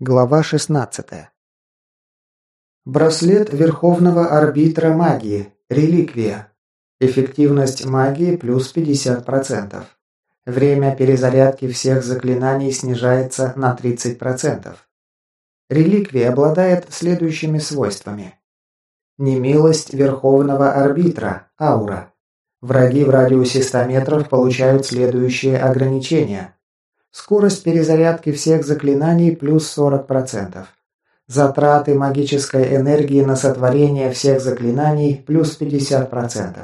Глава 16. Браслет Верховного Арбитра Магии. Реликвия. Эффективность магии плюс 50%. Время перезарядки всех заклинаний снижается на 30%. Реликвия обладает следующими свойствами. Немилость Верховного Арбитра. Аура. Враги в радиусе 100 метров получают следующие ограничения. Скорость перезарядки всех заклинаний плюс 40%. Затраты магической энергии на сотворение всех заклинаний плюс 50%.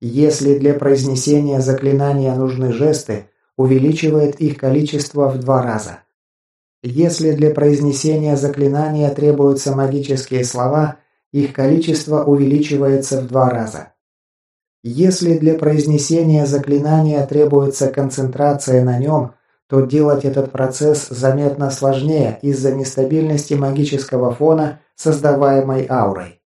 Если для произнесения заклинания нужны жесты, увеличивает их количество в два раза. Если для произнесения заклинания требуются магические слова, их количество увеличивается в два раза. Если для произнесения заклинания требуется концентрация на нем, то делать этот процесс заметно сложнее из-за нестабильности магического фона, создаваемой аурой.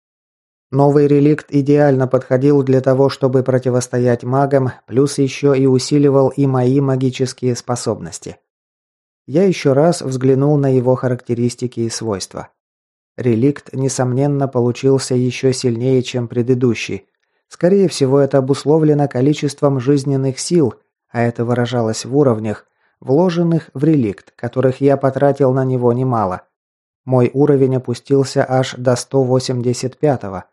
Новый реликт идеально подходил для того, чтобы противостоять магам, плюс еще и усиливал и мои магические способности. Я еще раз взглянул на его характеристики и свойства. Реликт, несомненно, получился еще сильнее, чем предыдущий. Скорее всего, это обусловлено количеством жизненных сил, а это выражалось в уровнях, вложенных в реликт, которых я потратил на него немало. Мой уровень опустился аж до 185-го.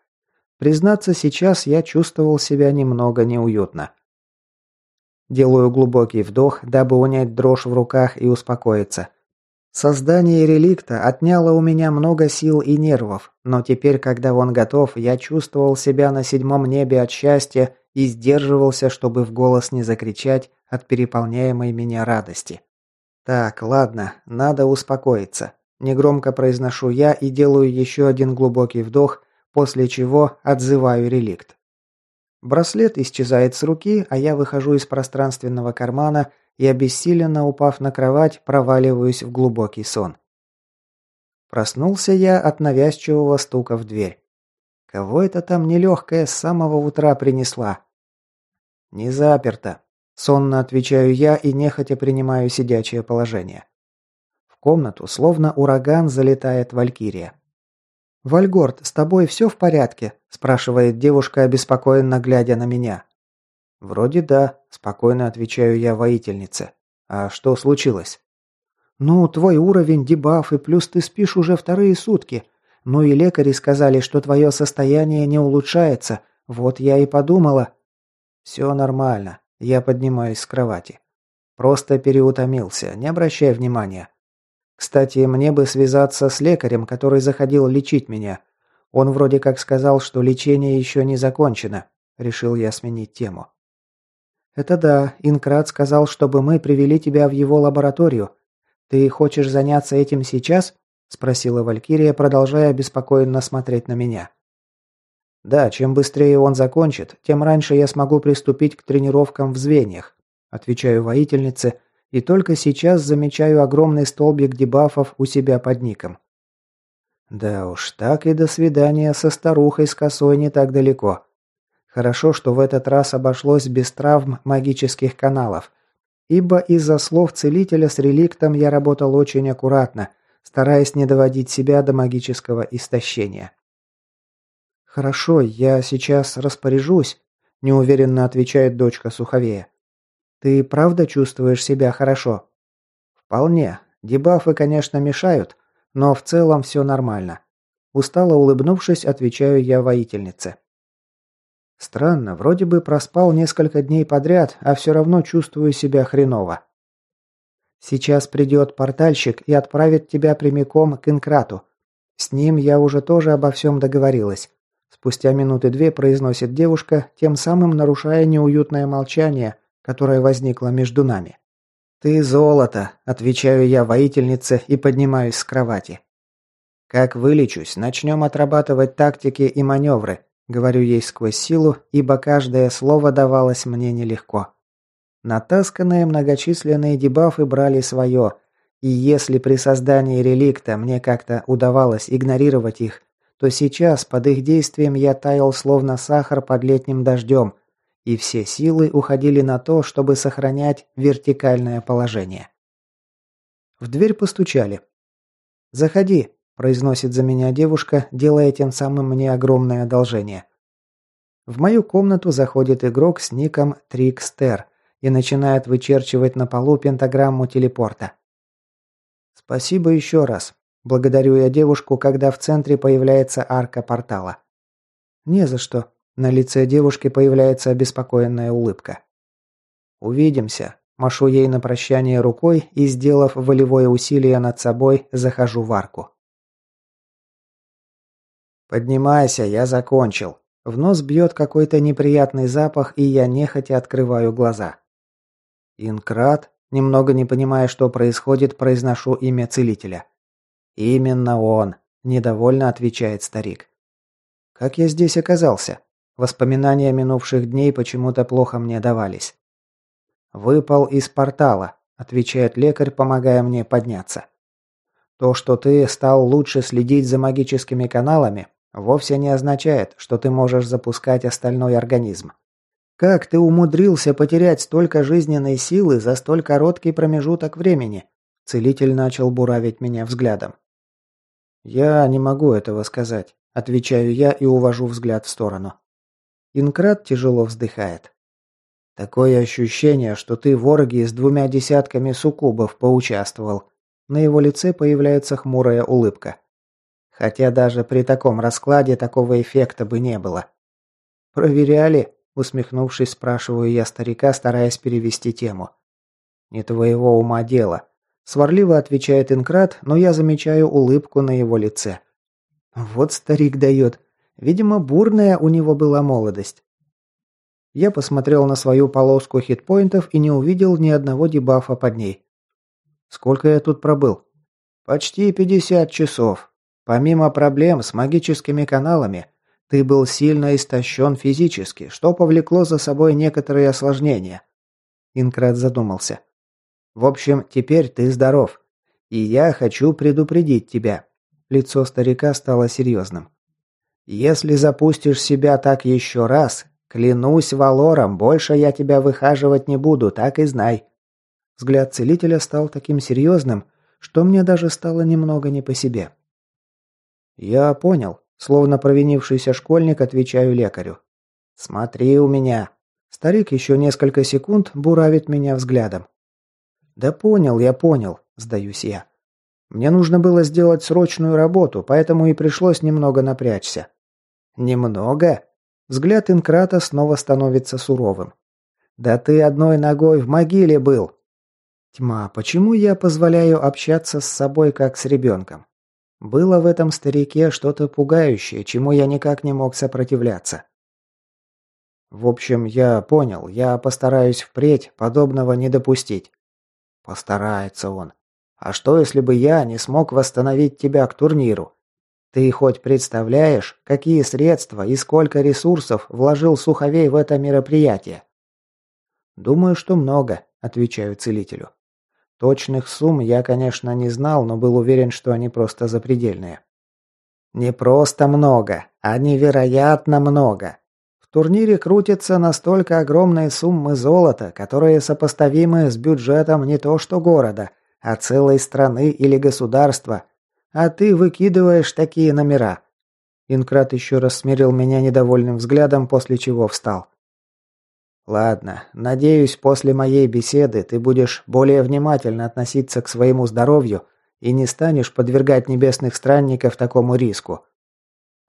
Признаться, сейчас я чувствовал себя немного неуютно. Делаю глубокий вдох, дабы унять дрожь в руках и успокоиться. Создание реликта отняло у меня много сил и нервов, но теперь, когда он готов, я чувствовал себя на седьмом небе от счастья и сдерживался, чтобы в голос не закричать от переполняемой меня радости. Так, ладно, надо успокоиться. Негромко произношу я и делаю еще один глубокий вдох, после чего отзываю реликт. Браслет исчезает с руки, а я выхожу из пространственного кармана и, обессиленно упав на кровать, проваливаюсь в глубокий сон. Проснулся я от навязчивого стука в дверь. Кого это там нелегкая с самого утра принесла? Не заперто. Сонно отвечаю я и нехотя принимаю сидячее положение. В комнату, словно ураган, залетает Валькирия. «Вальгорд, с тобой все в порядке?» – спрашивает девушка, обеспокоенно глядя на меня. «Вроде да», – спокойно отвечаю я воительнице. «А что случилось?» «Ну, твой уровень, дебафы, плюс ты спишь уже вторые сутки. Ну и лекари сказали, что твое состояние не улучшается. Вот я и подумала...» «Все нормально. Я поднимаюсь с кровати. Просто переутомился, не обращай внимания. Кстати, мне бы связаться с лекарем, который заходил лечить меня. Он вроде как сказал, что лечение еще не закончено. Решил я сменить тему. «Это да, Инкрат сказал, чтобы мы привели тебя в его лабораторию. Ты хочешь заняться этим сейчас?» – спросила Валькирия, продолжая беспокойно смотреть на меня. Да, чем быстрее он закончит, тем раньше я смогу приступить к тренировкам в звеньях, отвечаю воительнице, и только сейчас замечаю огромный столбик дебафов у себя под ником. Да уж, так и до свидания со старухой с косой не так далеко. Хорошо, что в этот раз обошлось без травм магических каналов, ибо из-за слов целителя с реликтом я работал очень аккуратно, стараясь не доводить себя до магического истощения. «Хорошо, я сейчас распоряжусь», – неуверенно отвечает дочка Суховея. «Ты правда чувствуешь себя хорошо?» «Вполне. Дебафы, конечно, мешают, но в целом все нормально». Устало улыбнувшись, отвечаю я воительнице. Странно, вроде бы проспал несколько дней подряд, а все равно чувствую себя хреново. Сейчас придет портальщик и отправит тебя прямиком к Инкрату. С ним я уже тоже обо всем договорилась. Спустя минуты две произносит девушка, тем самым нарушая неуютное молчание, которое возникло между нами. «Ты золото», – отвечаю я воительнице и поднимаюсь с кровати. «Как вылечусь, начнем отрабатывать тактики и маневры», – говорю ей сквозь силу, ибо каждое слово давалось мне нелегко. Натасканные многочисленные дебафы брали свое, и если при создании реликта мне как-то удавалось игнорировать их, то сейчас под их действием я таял словно сахар под летним дождем, и все силы уходили на то, чтобы сохранять вертикальное положение. В дверь постучали. «Заходи», – произносит за меня девушка, делая тем самым мне огромное одолжение. В мою комнату заходит игрок с ником Трикстер и начинает вычерчивать на полу пентаграмму телепорта. «Спасибо еще раз», – благодарю я девушку, когда в центре появляется арка портала. «Не за что», – на лице девушки появляется обеспокоенная улыбка. «Увидимся», – машу ей на прощание рукой и, сделав волевое усилие над собой, захожу в арку. «Поднимайся, я закончил». В нос бьет какой-то неприятный запах, и я нехотя открываю глаза. Инкрат, немного не понимая, что происходит, произношу имя целителя. «Именно он», – недовольно отвечает старик. «Как я здесь оказался?» Воспоминания минувших дней почему-то плохо мне давались. «Выпал из портала», – отвечает лекарь, помогая мне подняться. «То, что ты стал лучше следить за магическими каналами, вовсе не означает, что ты можешь запускать остальной организм. Как ты умудрился потерять столько жизненной силы за столь короткий промежуток времени? Целитель начал буравить меня взглядом. Я не могу этого сказать, отвечаю я и увожу взгляд в сторону. Инкрат тяжело вздыхает. Такое ощущение, что ты в оргии с двумя десятками суккубов поучаствовал. На его лице появляется хмурая улыбка. Хотя даже при таком раскладе такого эффекта бы не было. «Проверяли?» – усмехнувшись, спрашиваю я старика, стараясь перевести тему. «Не твоего ума дело», – сварливо отвечает Инкрат, но я замечаю улыбку на его лице. «Вот старик дает. Видимо, бурная у него была молодость». Я посмотрел на свою полоску хитпоинтов и не увидел ни одного дебафа под ней. «Сколько я тут пробыл?» «Почти пятьдесят часов. Помимо проблем с магическими каналами, ты был сильно истощен физически, что повлекло за собой некоторые осложнения. Инкрат задумался. В общем, теперь ты здоров. И я хочу предупредить тебя. Лицо старика стало серьезным. Если запустишь себя так еще раз, клянусь Валором, больше я тебя выхаживать не буду, так и знай. Взгляд целителя стал таким серьезным, что мне даже стало немного не по себе. «Я понял», – словно провинившийся школьник, отвечаю лекарю. «Смотри у меня». Старик еще несколько секунд буравит меня взглядом. «Да понял, я понял», – сдаюсь я. «Мне нужно было сделать срочную работу, поэтому и пришлось немного напрячься». «Немного?» Взгляд Инкрата снова становится суровым. «Да ты одной ногой в могиле был!» «Тьма, почему я позволяю общаться с собой как с ребенком? Было в этом старике что-то пугающее, чему я никак не мог сопротивляться. В общем, я понял, я постараюсь впредь подобного не допустить. Постарается он. А что, если бы я не смог восстановить тебя к турниру? Ты хоть представляешь, какие средства и сколько ресурсов вложил Суховей в это мероприятие? Думаю, что много, отвечаю целителю. Точных сумм я, конечно, не знал, но был уверен, что они просто запредельные. Не просто много, а невероятно много. В турнире крутятся настолько огромные суммы золота, которые сопоставимы с бюджетом не то что города, а целой страны или государства. А ты выкидываешь такие номера. Инкрат еще раз смирил меня недовольным взглядом, после чего встал. Ладно, надеюсь, после моей беседы ты будешь более внимательно относиться к своему здоровью и не станешь подвергать небесных странников такому риску.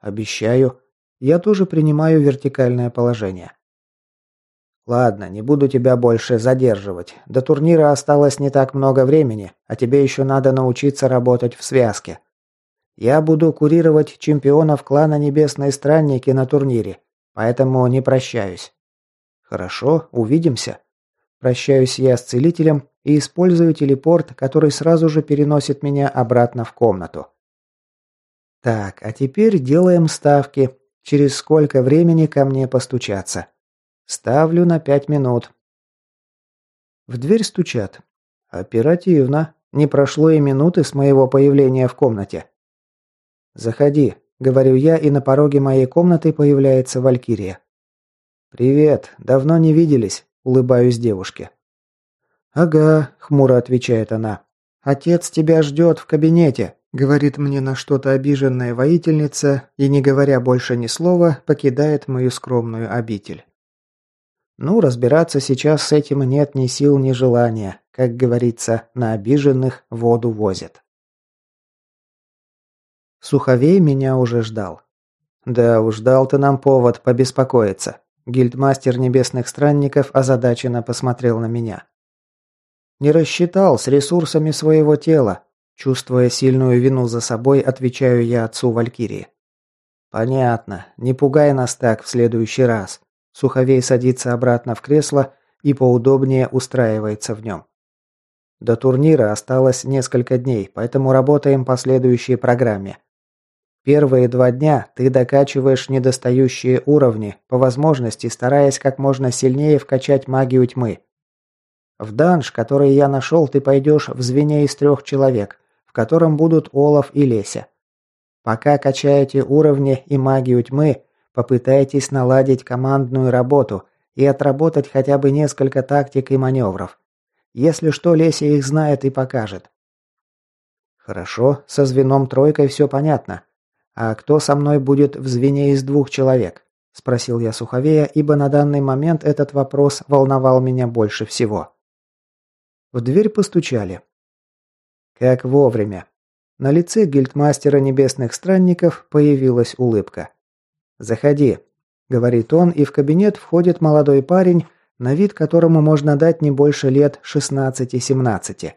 Обещаю. Я тоже принимаю вертикальное положение. Ладно, не буду тебя больше задерживать. До турнира осталось не так много времени, а тебе еще надо научиться работать в связке. Я буду курировать чемпионов клана Небесные Странники на турнире, поэтому не прощаюсь. «Хорошо, увидимся». Прощаюсь я с целителем и использую телепорт, который сразу же переносит меня обратно в комнату. Так, а теперь делаем ставки. Через сколько времени ко мне постучаться? Ставлю на пять минут. В дверь стучат. Оперативно. Не прошло и минуты с моего появления в комнате. «Заходи», — говорю я, и на пороге моей комнаты появляется Валькирия. «Привет, давно не виделись», – улыбаюсь девушке. «Ага», – хмуро отвечает она. «Отец тебя ждет в кабинете», Говорит мне на что-то обиженная воительница и, не говоря больше ни слова, покидает мою скромную обитель. Ну, разбираться сейчас с этим нет ни сил, ни желания. Как говорится, на обиженных воду возят. Суховей меня уже ждал. Да уж, дал ты нам повод побеспокоиться. Гильдмастер небесных странников озадаченно посмотрел на меня. Не рассчитал с ресурсами своего тела. Чувствуя сильную вину за собой, отвечаю я отцу Валькирии. Понятно. Не пугай нас так в следующий раз. Суховей садится обратно в кресло и поудобнее устраивается в нем. До турнира осталось несколько дней, поэтому работаем по следующей программе. Первые два дня ты докачиваешь недостающие уровни, по возможности стараясь как можно сильнее вкачать магию тьмы. В данж, который я нашел, ты пойдешь в звене из трех человек, в котором будут Олаф и Леся. Пока качаете уровни и магию тьмы, попытайтесь наладить командную работу и отработать хотя бы несколько тактик и маневров. Если что, Леся их знает и покажет. Хорошо, со звеном тройкой все понятно. «А кто со мной будет в звене из двух человек?» – спросил я Суховея, ибо на данный момент этот вопрос волновал меня больше всего. В дверь постучали. Как вовремя. На лице гильдмастера небесных странников появилась улыбка. «Заходи», – говорит он, и в кабинет входит молодой парень, на вид которому можно дать не больше лет 16-17.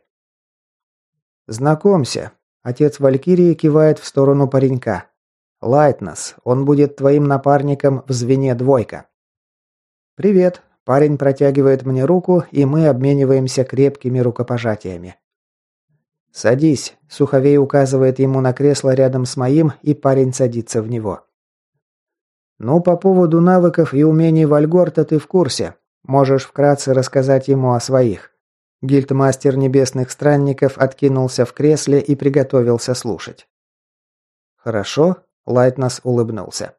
«Знакомься, Отец Валькирии кивает в сторону паренька. «Лайтнес, он будет твоим напарником в звене двойка». «Привет». Парень протягивает мне руку, и мы обмениваемся крепкими рукопожатиями. «Садись», – Суховей указывает ему на кресло рядом с моим, и парень садится в него. «Ну, по поводу навыков и умений Вальгорта ты в курсе. Можешь вкратце рассказать ему о своих. Гильдмастер небесных странников откинулся в кресле и приготовился слушать. «Хорошо», – Лайтнас улыбнулся.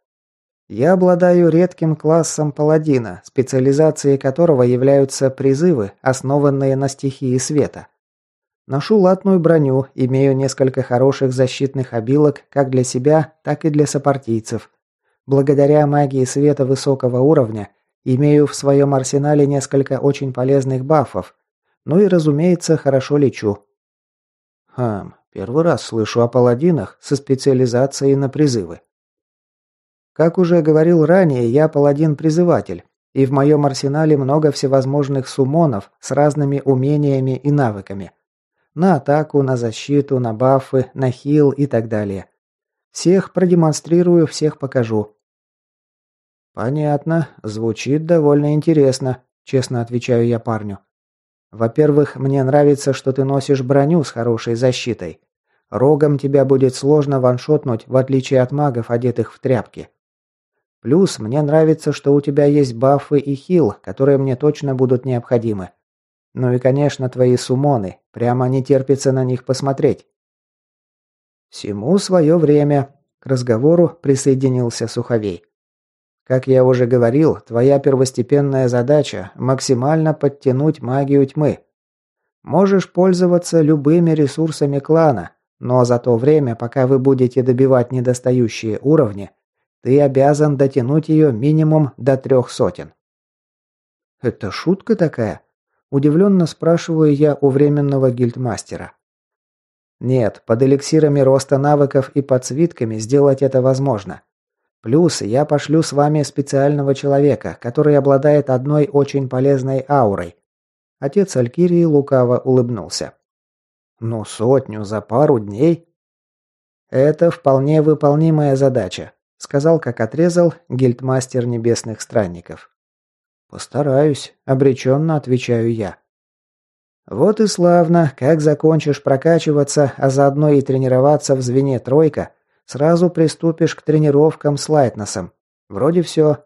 «Я обладаю редким классом паладина, специализацией которого являются призывы, основанные на стихии света. Ношу латную броню, имею несколько хороших защитных обилок как для себя, так и для сопартийцев. Благодаря магии света высокого уровня имею в своем арсенале несколько очень полезных бафов, ну и, разумеется, хорошо лечу. Хм, первый раз слышу о паладинах со специализацией на призывы. Как уже говорил ранее, я паладин-призыватель, и в моем арсенале много всевозможных сумонов с разными умениями и навыками. На атаку, на защиту, на бафы, на хил и так далее. Всех продемонстрирую, всех покажу. Понятно, звучит довольно интересно, честно отвечаю я парню. Во-первых, мне нравится, что ты носишь броню с хорошей защитой. Рогом тебя будет сложно ваншотнуть, в отличие от магов, одетых в тряпки. Плюс мне нравится, что у тебя есть бафы и хил, которые мне точно будут необходимы. Ну и, конечно, твои сумоны. Прямо не терпится на них посмотреть. Всему свое время. К разговору присоединился Суховей. Как я уже говорил, твоя первостепенная задача – максимально подтянуть магию тьмы. Можешь пользоваться любыми ресурсами клана, но за то время, пока вы будете добивать недостающие уровни, ты обязан дотянуть ее минимум до трех сотен. Это шутка такая? Удивленно спрашиваю я у временного гильдмастера. Нет, под эликсирами роста навыков и под свитками сделать это возможно. Плюс я пошлю с вами специального человека, который обладает одной очень полезной аурой. Отец Алькирии лукаво улыбнулся. Ну, сотню за пару дней? Это вполне выполнимая задача, сказал, как отрезал гильдмастер небесных странников. Постараюсь, обреченно отвечаю я. Вот и славно, как закончишь прокачиваться, а заодно и тренироваться в звене тройка, Сразу приступишь к тренировкам с Лайтнесом. Вроде все.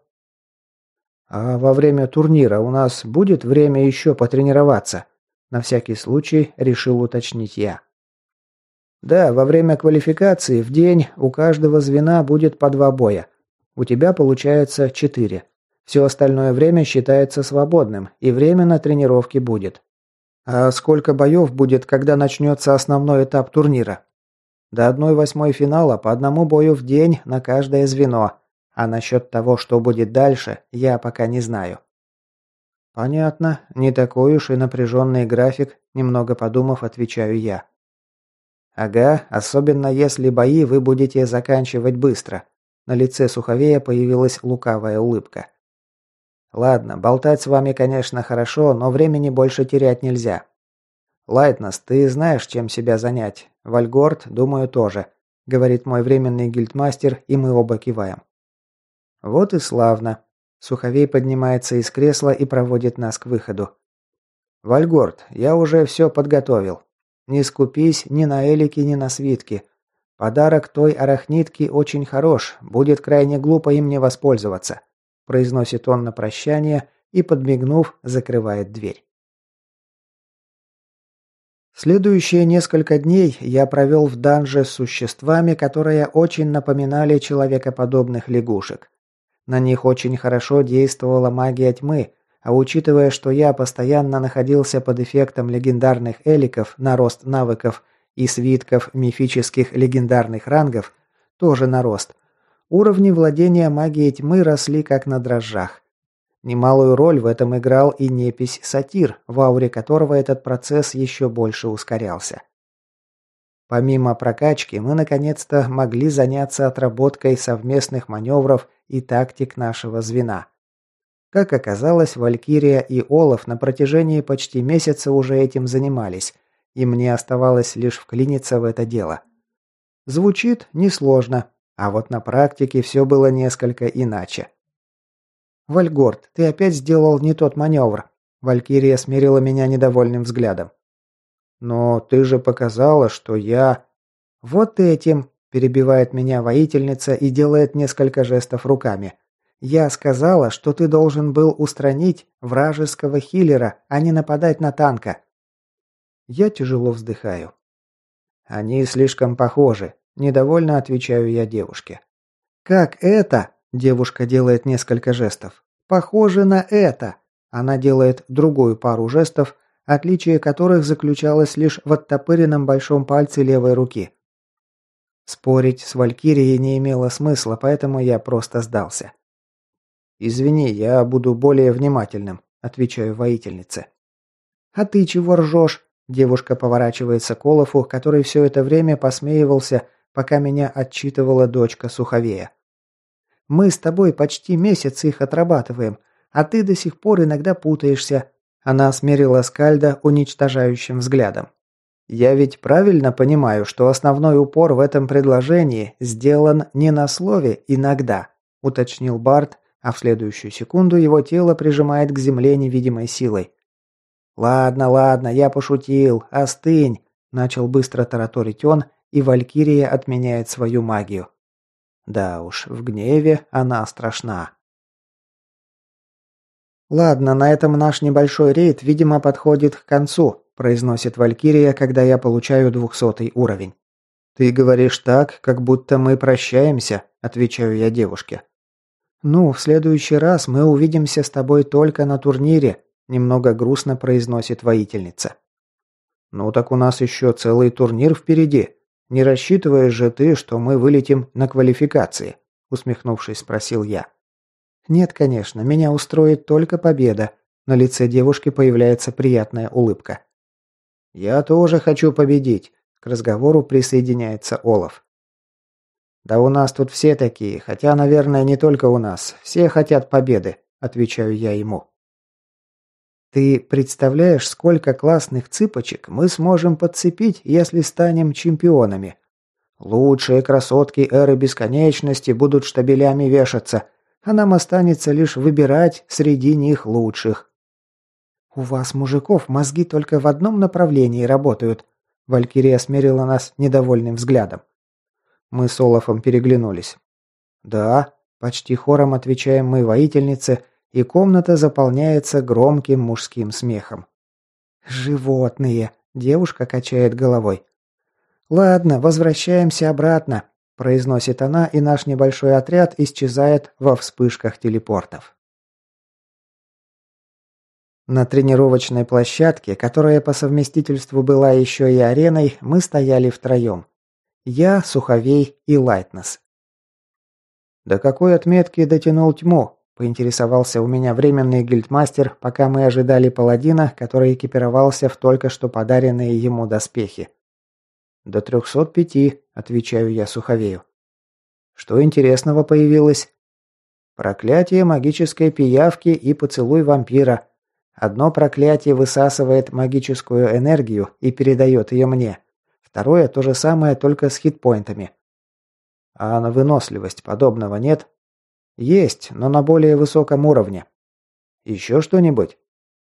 А во время турнира у нас будет время еще потренироваться? На всякий случай решил уточнить я. Да, во время квалификации в день у каждого звена будет по два боя. У тебя получается четыре. Все остальное время считается свободным, и время на тренировки будет. А сколько боев будет, когда начнется основной этап турнира? До одной восьмой финала по одному бою в день на каждое звено. А насчет того, что будет дальше, я пока не знаю. Понятно, не такой уж и напряженный график, немного подумав, отвечаю я. Ага, особенно если бои вы будете заканчивать быстро. На лице Суховея появилась лукавая улыбка. Ладно, болтать с вами, конечно, хорошо, но времени больше терять нельзя. Лайтнес, ты знаешь, чем себя занять. Вальгорд, думаю, тоже, говорит мой временный гильдмастер, и мы оба киваем. Вот и славно. Суховей поднимается из кресла и проводит нас к выходу. Вальгорд, я уже все подготовил. Не скупись ни на элики, ни на свитки. Подарок той арахнитки очень хорош, будет крайне глупо им не воспользоваться произносит он на прощание и, подмигнув, закрывает дверь. Следующие несколько дней я провел в данже с существами, которые очень напоминали человекоподобных лягушек. На них очень хорошо действовала магия тьмы, а учитывая, что я постоянно находился под эффектом легендарных эликов на рост навыков и свитков мифических легендарных рангов, тоже на рост, Уровни владения магией тьмы росли как на дрожжах. Немалую роль в этом играл и непись Сатир, в ауре которого этот процесс еще больше ускорялся. Помимо прокачки, мы наконец-то могли заняться отработкой совместных маневров и тактик нашего звена. Как оказалось, Валькирия и Олаф на протяжении почти месяца уже этим занимались, и мне оставалось лишь вклиниться в это дело. Звучит несложно, а вот на практике все было несколько иначе. «Вальгорд, ты опять сделал не тот маневр», – Валькирия смирила меня недовольным взглядом. «Но ты же показала, что я...» «Вот этим», – перебивает меня воительница и делает несколько жестов руками. «Я сказала, что ты должен был устранить вражеского хиллера, а не нападать на танка». Я тяжело вздыхаю. «Они слишком похожи. Недовольно отвечаю я девушке. «Как это?» – девушка делает несколько жестов. «Похоже на это!» Она делает другую пару жестов, отличие которых заключалось лишь в оттопыренном большом пальце левой руки. Спорить с Валькирией не имело смысла, поэтому я просто сдался. «Извини, я буду более внимательным», – отвечаю воительнице. «А ты чего ржешь?» Девушка поворачивается к Олафу, который все это время посмеивался пока меня отчитывала дочка Суховея. «Мы с тобой почти месяц их отрабатываем, а ты до сих пор иногда путаешься». Она смерила Скальда уничтожающим взглядом. «Я ведь правильно понимаю, что основной упор в этом предложении сделан не на слове «иногда», – уточнил Барт, а в следующую секунду его тело прижимает к земле невидимой силой. «Ладно, ладно, я пошутил, остынь», – начал быстро тараторить он и Валькирия отменяет свою магию. Да уж, в гневе она страшна. «Ладно, на этом наш небольшой рейд, видимо, подходит к концу», произносит Валькирия, когда я получаю двухсотый уровень. «Ты говоришь так, как будто мы прощаемся», отвечаю я девушке. «Ну, в следующий раз мы увидимся с тобой только на турнире», немного грустно произносит воительница. «Ну так у нас еще целый турнир впереди», «Не рассчитываешь же ты, что мы вылетим на квалификации?» усмехнувшись, спросил я. «Нет, конечно, меня устроит только победа». На лице девушки появляется приятная улыбка. «Я тоже хочу победить», к разговору присоединяется Олаф. «Да у нас тут все такие, хотя, наверное, не только у нас. Все хотят победы», отвечаю я ему. Ты представляешь, сколько классных цыпочек мы сможем подцепить, если станем чемпионами? Лучшие красотки эры бесконечности будут штабелями вешаться, а нам останется лишь выбирать среди них лучших. У вас, мужиков, мозги только в одном направлении работают. Валькирия смерила нас недовольным взглядом. Мы с Олафом переглянулись. Да, почти хором отвечаем мы воительнице, и комната заполняется громким мужским смехом. «Животные!» – девушка качает головой. «Ладно, возвращаемся обратно», – произносит она, и наш небольшой отряд исчезает во вспышках телепортов. На тренировочной площадке, которая по совместительству была еще и ареной, мы стояли втроем. Я, Суховей и Лайтнес. «До какой отметки дотянул тьму?» – поинтересовался у меня временный гильдмастер, пока мы ожидали паладина, который экипировался в только что подаренные ему доспехи. «До трехсот пяти», – отвечаю я Суховею. «Что интересного появилось?» «Проклятие магической пиявки и поцелуй вампира. Одно проклятие высасывает магическую энергию и передает ее мне. Второе то же самое, только с хитпоинтами. А на выносливость подобного нет? Есть, но на более высоком уровне. Еще что-нибудь?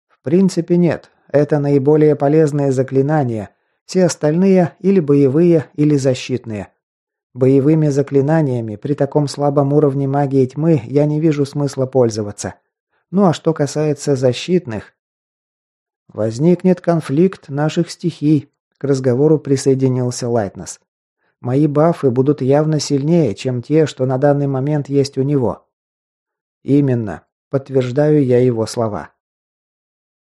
В принципе нет. Это наиболее полезные заклинания. Все остальные или боевые, или защитные. Боевыми заклинаниями при таком слабом уровне магии тьмы я не вижу смысла пользоваться. Ну а что касается защитных... Возникнет конфликт наших стихий. К разговору присоединился Лайтнес. Мои бафы будут явно сильнее, чем те, что на данный момент есть у него. Именно. Подтверждаю я его слова.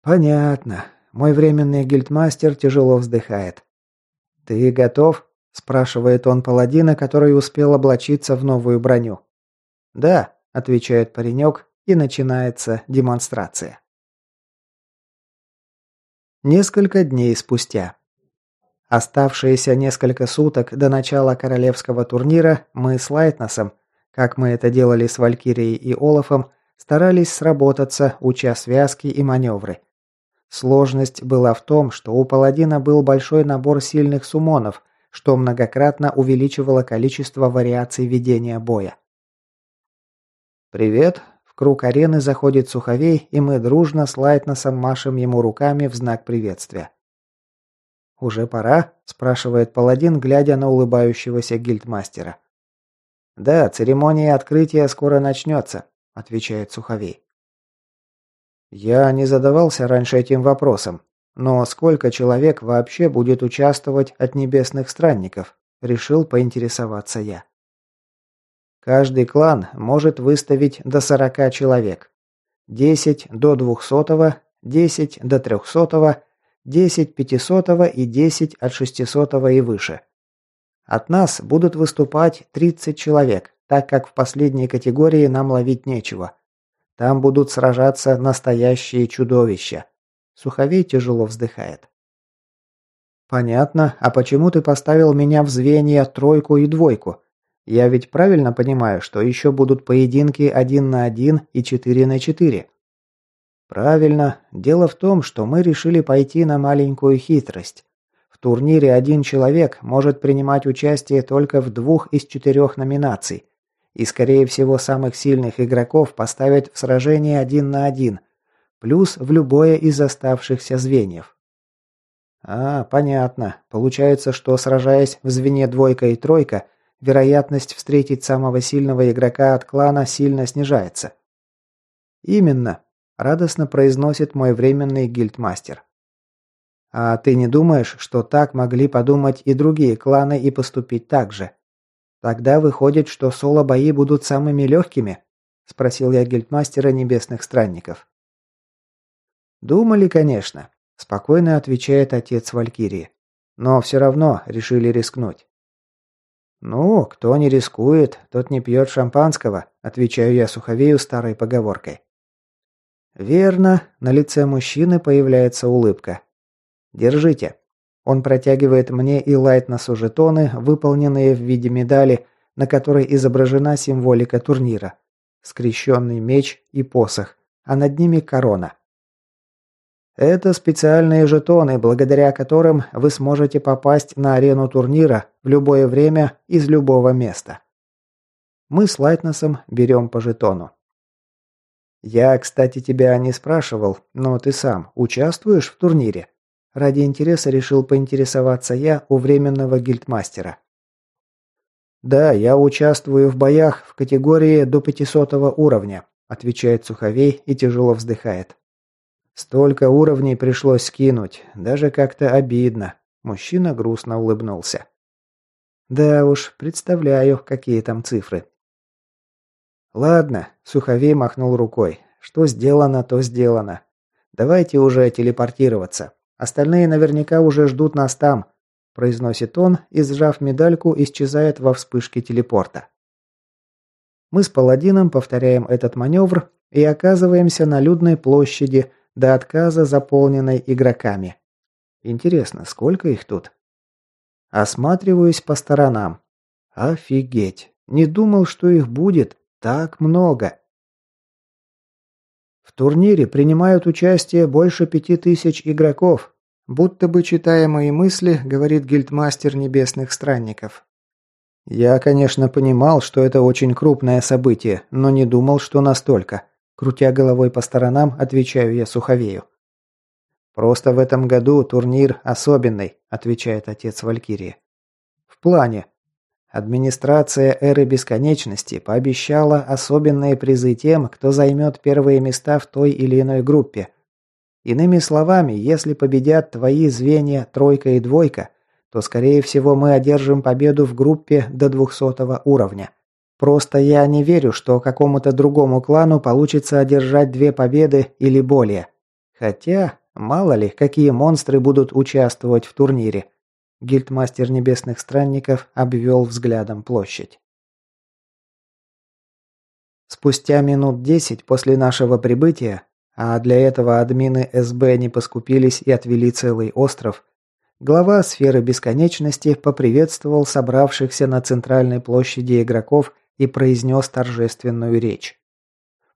Понятно. Мой временный гильдмастер тяжело вздыхает. Ты готов? спрашивает он паладина, который успел облачиться в новую броню. Да, отвечает паренек, и начинается демонстрация. Несколько дней спустя. Оставшиеся несколько суток до начала королевского турнира мы с Лайтносом, как мы это делали с Валькирией и Олафом, старались сработаться, уча связки и маневры. Сложность была в том, что у паладина был большой набор сильных сумонов, что многократно увеличивало количество вариаций ведения боя. «Привет!» В круг арены заходит Суховей, и мы дружно с Лайтносом машем ему руками в знак приветствия. «Уже пора?» – спрашивает паладин, глядя на улыбающегося гильдмастера. «Да, церемония открытия скоро начнется», – отвечает Суховей. Я не задавался раньше этим вопросом, но сколько человек вообще будет участвовать от небесных странников? Решил поинтересоваться я. Каждый клан может выставить до 40 человек. 10 до 200, 10 до 300, 10 500 и 10 от 600 и выше. От нас будут выступать 30 человек, так как в последней категории нам ловить нечего. Там будут сражаться настоящие чудовища. Суховей тяжело вздыхает. Понятно, а почему ты поставил меня в звенья тройку и двойку? Я ведь правильно понимаю, что еще будут поединки один на один и четыре на четыре? Правильно. Дело в том, что мы решили пойти на маленькую хитрость. В турнире один человек может принимать участие только в двух из четырех номинаций. И, скорее всего, самых сильных игроков поставят в сражение один на один, плюс в любое из оставшихся звеньев. А, понятно. Получается, что сражаясь в звене двойка и тройка, вероятность встретить самого сильного игрока от клана сильно снижается. Именно, радостно произносит мой временный гильдмастер. А ты не думаешь, что так могли подумать и другие кланы и поступить так же? Тогда выходит, что соло-бои будут самыми легкими? Спросил я гильдмастера небесных странников. Думали, конечно. Спокойно отвечает отец Валькирии. Но все равно решили рискнуть. «Ну, кто не рискует, тот не пьет шампанского», отвечаю я суховею старой поговоркой. Верно, на лице мужчины появляется улыбка. Держите. Он протягивает мне и Лайтносу жетоны, выполненные в виде медали, на которой изображена символика турнира. Скрещенный меч и посох, а над ними корона. Это специальные жетоны, благодаря которым вы сможете попасть на арену турнира в любое время из любого места. Мы с Лайтнесом берем по жетону. Я, кстати, тебя не спрашивал, но ты сам участвуешь в турнире? Ради интереса решил поинтересоваться я у временного гильдмастера. Да, я участвую в боях в категории до 500 уровня, отвечает Суховей и тяжело вздыхает. Столько уровней пришлось скинуть, даже как-то обидно. Мужчина грустно улыбнулся. Да уж, представляю, какие там цифры. «Ладно», – Суховей махнул рукой. «Что сделано, то сделано. Давайте уже телепортироваться. Остальные наверняка уже ждут нас там. произносит он и, сжав медальку, исчезает во вспышке телепорта. Мы с паладином повторяем этот маневр и оказываемся на людной площади, до отказа заполненной игроками. Интересно, сколько их тут? Осматриваюсь по сторонам. Офигеть! Не думал, что их будет так много. В турнире принимают участие больше пяти тысяч игроков. Будто бы читая мои мысли, говорит гильдмастер небесных странников. Я, конечно, понимал, что это очень крупное событие, но не думал, что настолько. Крутя головой по сторонам, отвечаю я Суховею. «Просто в этом году турнир особенный», – отвечает отец Валькирии. «В плане. Администрация Эры Бесконечности пообещала особенные призы тем, кто займет первые места в той или иной группе. Иными словами, если победят твои звенья тройка и двойка, то, скорее всего, мы одержим победу в группе до 200 уровня. Просто я не верю, что какому-то другому клану получится одержать две победы или более. Хотя, мало ли, какие монстры будут участвовать в турнире. Гильдмастер Небесных Странников обвел взглядом площадь. Спустя минут десять после нашего прибытия, а для этого админы СБ не поскупились и отвели целый остров, глава сферы бесконечности поприветствовал собравшихся на центральной площади игроков и произнес торжественную речь.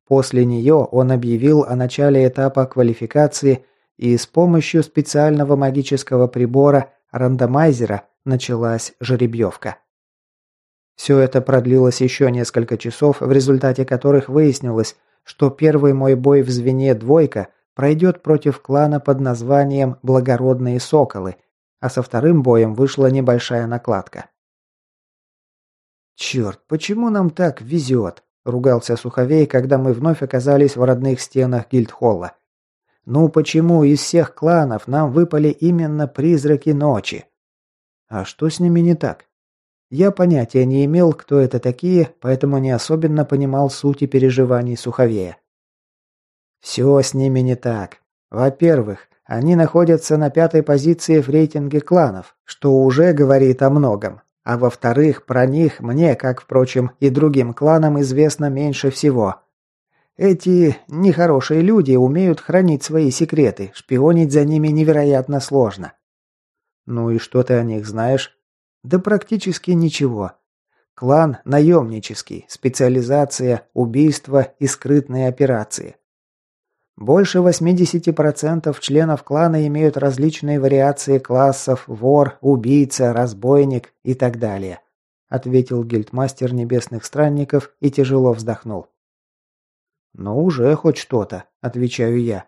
После нее он объявил о начале этапа квалификации и с помощью специального магического прибора рандомайзера началась жеребьевка. Все это продлилось еще несколько часов, в результате которых выяснилось, что первый мой бой в звене «двойка» пройдет против клана под названием «Благородные соколы», а со вторым боем вышла небольшая накладка. «Черт, почему нам так везет?» – ругался Суховей, когда мы вновь оказались в родных стенах Гильдхолла. Ну почему из всех кланов нам выпали именно призраки ночи? А что с ними не так? Я понятия не имел, кто это такие, поэтому не особенно понимал сути переживаний Суховея. Все с ними не так. Во-первых, они находятся на пятой позиции в рейтинге кланов, что уже говорит о многом. А во-вторых, про них мне, как, впрочем, и другим кланам известно меньше всего. Эти нехорошие люди умеют хранить свои секреты, шпионить за ними невероятно сложно. Ну и что ты о них знаешь? Да практически ничего. Клан наемнический, специализация, убийство и скрытные операции. Больше 80% членов клана имеют различные вариации классов вор, убийца, разбойник и так далее, ответил гильдмастер небесных странников и тяжело вздохнул. «Ну, уже хоть что-то», – отвечаю я.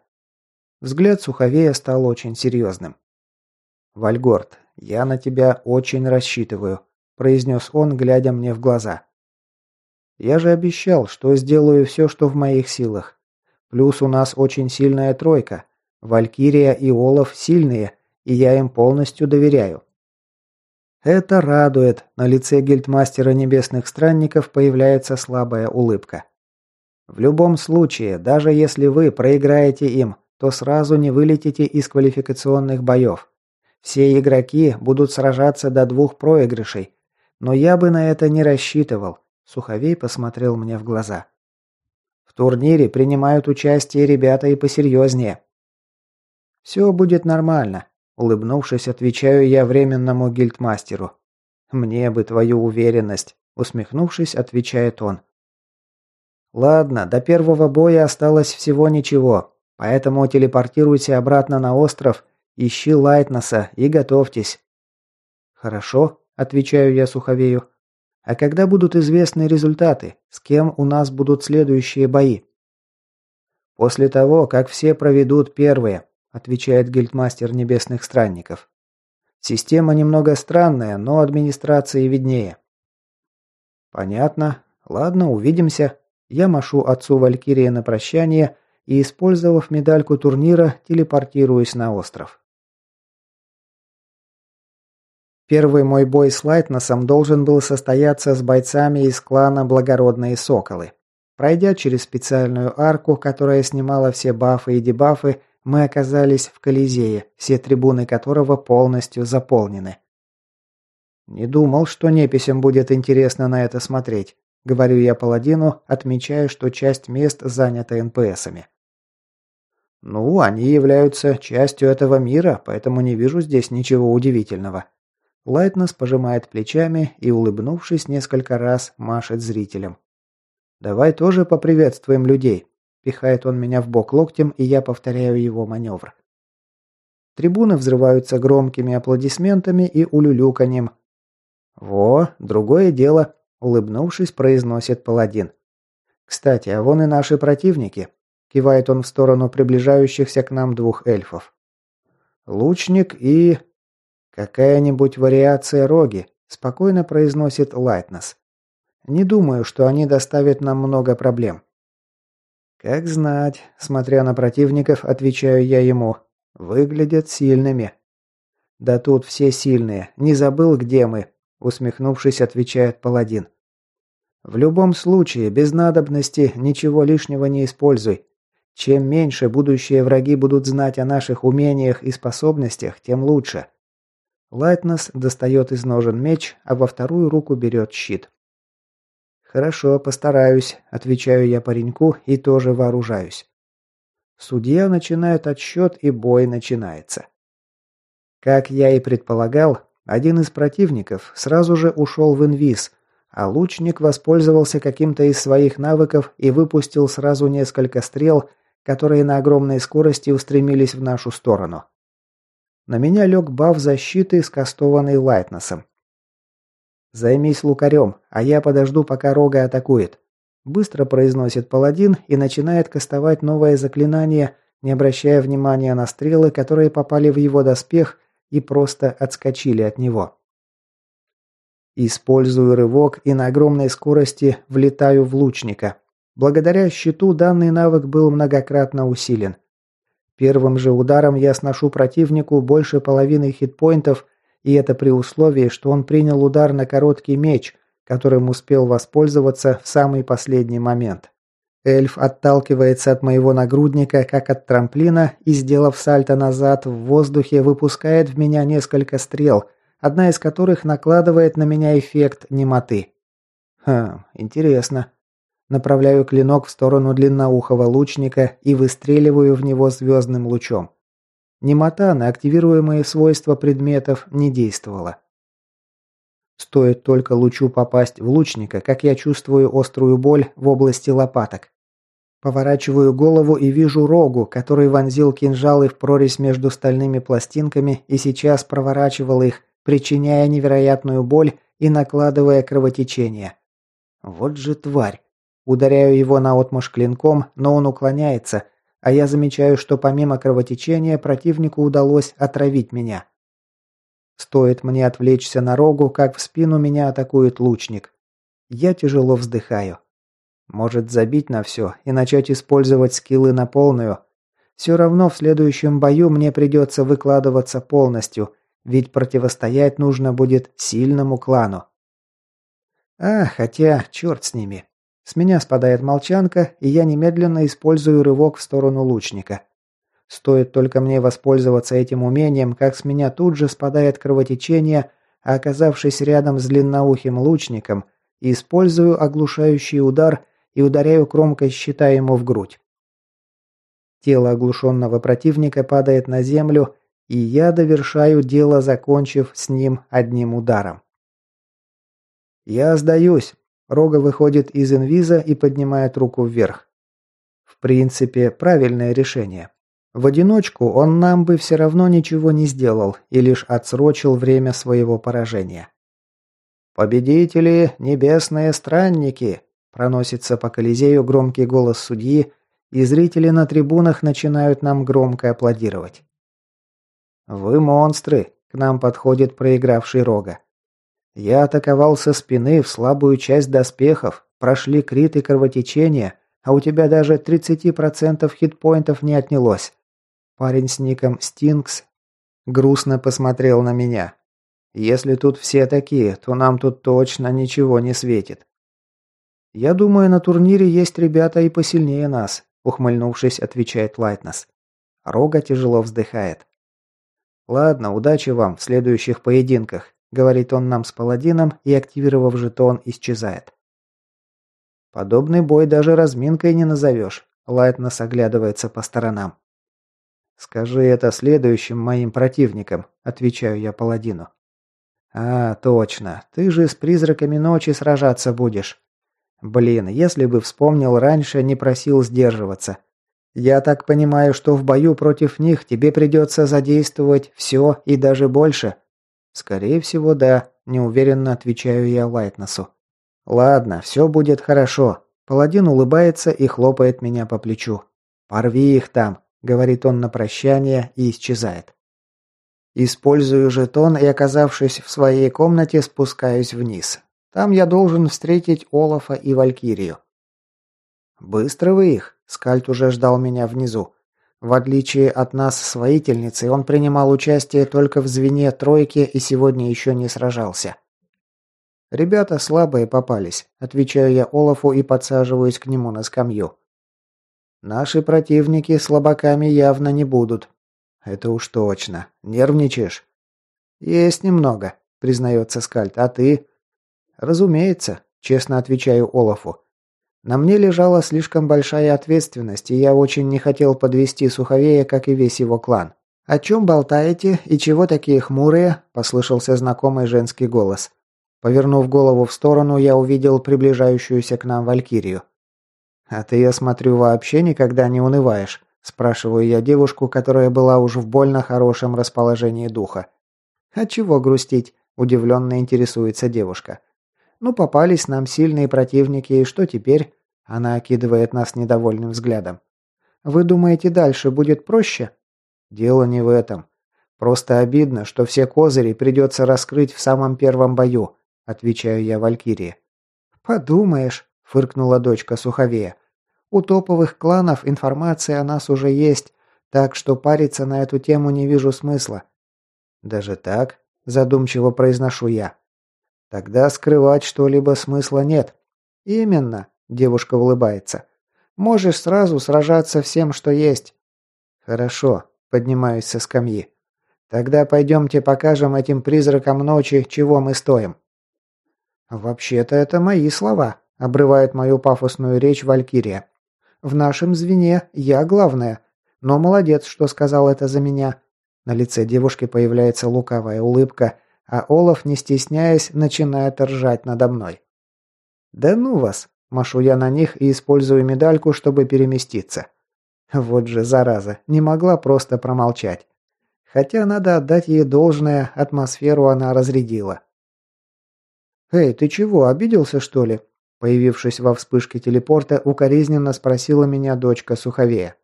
Взгляд Суховея стал очень серьезным. «Вальгорд, я на тебя очень рассчитываю», – произнес он, глядя мне в глаза. «Я же обещал, что сделаю все, что в моих силах. Плюс у нас очень сильная тройка. Валькирия и Олаф сильные, и я им полностью доверяю». Это радует. На лице гильдмастера небесных странников появляется слабая улыбка. В любом случае, даже если вы проиграете им, то сразу не вылетите из квалификационных боев. Все игроки будут сражаться до двух проигрышей. Но я бы на это не рассчитывал. Суховей посмотрел мне в глаза. В турнире принимают участие ребята и посерьезнее. Все будет нормально, улыбнувшись, отвечаю я временному гильдмастеру. Мне бы твою уверенность, усмехнувшись, отвечает он. Ладно, до первого боя осталось всего ничего, поэтому телепортируйте обратно на остров, ищи Лайтнеса и готовьтесь. Хорошо, отвечаю я Суховею. А когда будут известны результаты, с кем у нас будут следующие бои? После того, как все проведут первые, отвечает гильдмастер небесных странников. Система немного странная, но администрации виднее. Понятно. Ладно, увидимся. Я машу отцу Валькирии на прощание и, использовав медальку турнира, телепортируюсь на остров. Первый мой бой с Лайтносом должен был состояться с бойцами из клана Благородные Соколы. Пройдя через специальную арку, которая снимала все бафы и дебафы, мы оказались в Колизее, все трибуны которого полностью заполнены. Не думал, что неписям будет интересно на это смотреть. Говорю я паладину, отмечая, что часть мест занята НПСами. Ну, они являются частью этого мира, поэтому не вижу здесь ничего удивительного. Лайтнес пожимает плечами и, улыбнувшись несколько раз, машет зрителям. «Давай тоже поприветствуем людей», – пихает он меня в бок локтем, и я повторяю его маневр. Трибуны взрываются громкими аплодисментами и улюлюканьем. «Во, другое дело», – улыбнувшись, произносит паладин. «Кстати, а вон и наши противники», – кивает он в сторону приближающихся к нам двух эльфов. «Лучник и...» «Какая-нибудь вариация роги», – спокойно произносит Лайтнес. «Не думаю, что они доставят нам много проблем». «Как знать», – смотря на противников, отвечаю я ему. «Выглядят сильными». «Да тут все сильные. Не забыл, где мы», – усмехнувшись, отвечает паладин. «В любом случае, без надобности ничего лишнего не используй. Чем меньше будущие враги будут знать о наших умениях и способностях, тем лучше. Лайтнес достает из ножен меч, а во вторую руку берет щит. «Хорошо, постараюсь», – отвечаю я пареньку и тоже вооружаюсь. Судья начинает отсчет, и бой начинается. Как я и предполагал, один из противников сразу же ушел в инвиз, а лучник воспользовался каким-то из своих навыков и выпустил сразу несколько стрел, которые на огромной скорости устремились в нашу сторону. На меня лег баф защиты, скастованный Лайтнесом. «Займись лукарем, а я подожду, пока Рога атакует», – быстро произносит паладин и начинает кастовать новое заклинание, не обращая внимания на стрелы, которые попали в его доспех и просто отскочили от него. Использую рывок и на огромной скорости влетаю в лучника. Благодаря щиту данный навык был многократно усилен. Первым же ударом я сношу противнику больше половины хитпоинтов, и это при условии, что он принял удар на короткий меч, которым успел воспользоваться в самый последний момент. Эльф отталкивается от моего нагрудника, как от трамплина, и, сделав сальто назад, в воздухе выпускает в меня несколько стрел, одна из которых накладывает на меня эффект немоты. Хм, интересно. Направляю клинок в сторону длинноухого лучника и выстреливаю в него звездным лучом. Немота на активируемые свойства предметов не действовала. Стоит только лучу попасть в лучника, как я чувствую острую боль в области лопаток. Поворачиваю голову и вижу рогу, который вонзил кинжалы в прорезь между стальными пластинками и сейчас проворачивал их, причиняя невероятную боль и накладывая кровотечение. Вот же тварь. Ударяю его наотмашь клинком, но он уклоняется, а я замечаю, что помимо кровотечения противнику удалось отравить меня. Стоит мне отвлечься на рогу, как в спину меня атакует лучник. Я тяжело вздыхаю. Может забить на все и начать использовать скиллы на полную. Все равно в следующем бою мне придется выкладываться полностью, ведь противостоять нужно будет сильному клану. А, хотя, черт с ними. С меня спадает молчанка, и я немедленно использую рывок в сторону лучника. Стоит только мне воспользоваться этим умением, как с меня тут же спадает кровотечение, а оказавшись рядом с длинноухим лучником, использую оглушающий удар и ударяю кромкой щита ему в грудь. Тело оглушенного противника падает на землю, и я довершаю дело, закончив с ним одним ударом. «Я сдаюсь», Рога выходит из инвиза и поднимает руку вверх. В принципе, правильное решение. В одиночку он нам бы все равно ничего не сделал и лишь отсрочил время своего поражения. «Победители – небесные странники!» – проносится по Колизею громкий голос судьи, и зрители на трибунах начинают нам громко аплодировать. «Вы монстры!» – к нам подходит проигравший Рога. Я атаковал со спины в слабую часть доспехов, прошли крит и кровотечение, а у тебя даже 30% хитпоинтов не отнялось. Парень с ником Стинкс грустно посмотрел на меня. Если тут все такие, то нам тут точно ничего не светит. Я думаю, на турнире есть ребята и посильнее нас, ухмыльнувшись, отвечает Лайтнес. Рога тяжело вздыхает. Ладно, удачи вам в следующих поединках. говорит он нам с паладином и, активировав жетон, исчезает. Подобный бой даже разминкой не назовешь. Лайтнес оглядывается по сторонам. «Скажи это следующим моим противникам», – отвечаю я паладину. «А, точно. Ты же с призраками ночи сражаться будешь. Блин, если бы вспомнил раньше, не просил сдерживаться. Я так понимаю, что в бою против них тебе придется задействовать все и даже больше?» «Скорее всего, да», – неуверенно отвечаю я Лайтнесу. «Ладно, все будет хорошо». Паладин улыбается и хлопает меня по плечу. «Порви их там», — говорит он на прощание и исчезает. Использую жетон и, оказавшись в своей комнате, спускаюсь вниз. Там я должен встретить Олафа и Валькирию. «Быстро вы их?» – Скальд уже ждал меня внизу. В отличие от нас с воительницей, он принимал участие только в звене тройки и сегодня еще не сражался. «Ребята слабые попались», – отвечаю я Олафу и подсаживаюсь к нему на скамью. «Наши противники слабаками явно не будут». «Это уж точно. Нервничаешь?» «Есть немного», – признается Скальд. «А ты?» «Разумеется», – честно отвечаю Олафу. «На мне лежала слишком большая ответственность, и я очень не хотел подвести Суховея, как и весь его клан». «О чем болтаете и чего такие хмурые?» – послышался знакомый женский голос. Повернув голову в сторону, я увидел приближающуюся к нам Валькирию. «А ты, я смотрю, вообще никогда не унываешь?» – спрашиваю я девушку, которая была уже в больно хорошем расположении духа. «А чего грустить?» – удивленно интересуется девушка. «Ну, попались нам сильные противники, и что теперь?» Она окидывает нас недовольным взглядом. «Вы думаете, дальше будет проще?» «Дело не в этом. Просто обидно, что все козыри придется раскрыть в самом первом бою отвечаю я Валькирии. Подумаешь, фыркнула дочка Суховея. У топовых кланов информация о нас уже есть, так что париться на эту тему не вижу смысла. Даже так, задумчиво произношу я. Тогда скрывать что-либо смысла нет. Именно, девушка улыбается. Можешь сразу сражаться всем, что есть. Хорошо, поднимаюсь со скамьи. Тогда пойдемте покажем этим призракам ночи, чего мы стоим. «Вообще-то это мои слова», – обрывает мою пафосную речь Валькирия. «В нашем звене я главная. Но молодец, что сказал это за меня». На лице девушки появляется лукавая улыбка, а Олаф, не стесняясь, начинает ржать надо мной. «Да ну вас!» – машу я на них и использую медальку, чтобы переместиться. Вот же, зараза, не могла просто промолчать. Хотя надо отдать ей должное, атмосферу она разрядила. «Эй, ты чего, обиделся, что ли?» Появившись во вспышке телепорта, укоризненно спросила меня дочка Суховея.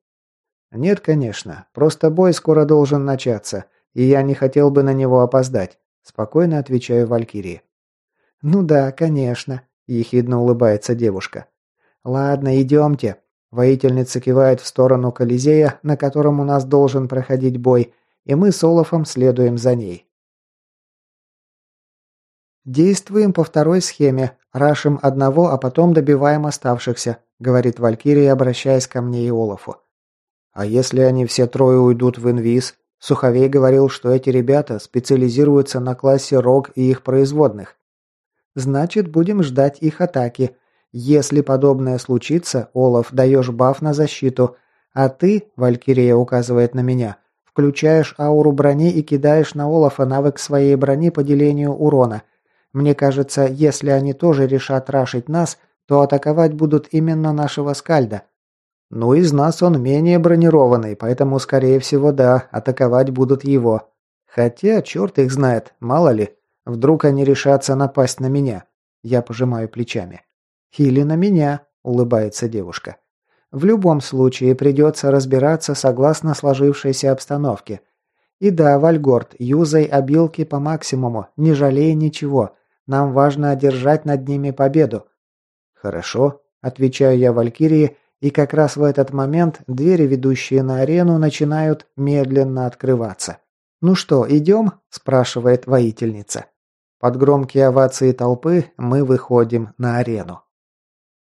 «Нет, конечно. Просто бой скоро должен начаться, и я не хотел бы на него опоздать», спокойно отвечаю Валькирии. «Ну да, конечно», – ехидно улыбается девушка. «Ладно, идемте». Воительница кивает в сторону Колизея, на котором у нас должен проходить бой, и мы с Олафом следуем за ней. «Действуем по второй схеме. Рашим одного, а потом добиваем оставшихся», — говорит Валькирия, обращаясь ко мне и Олафу. «А если они все трое уйдут в инвиз?» Суховей говорил, что эти ребята специализируются на классе рог и их производных. «Значит, будем ждать их атаки. Если подобное случится, Олаф, даешь баф на защиту, а ты, Валькирия указывает на меня, включаешь ауру брони и кидаешь на Олафа навык своей брони по делению урона — мне кажется, если они тоже решат рашить нас, то атаковать будут именно нашего скальда. Ну, из нас он менее бронированный, поэтому, скорее всего, да, атаковать будут его. Хотя, черт их знает, мало ли. Вдруг они решатся напасть на меня. Я пожимаю плечами. Или на меня, улыбается девушка. В любом случае придется разбираться согласно сложившейся обстановке. И да, Вальгорд, юзай обилки по максимуму, не жалей ничего. Нам важно одержать над ними победу». «Хорошо», – отвечаю я Валькирии, и как раз в этот момент двери, ведущие на арену, начинают медленно открываться. «Ну что, идем?» – спрашивает воительница. Под громкие овации толпы мы выходим на арену.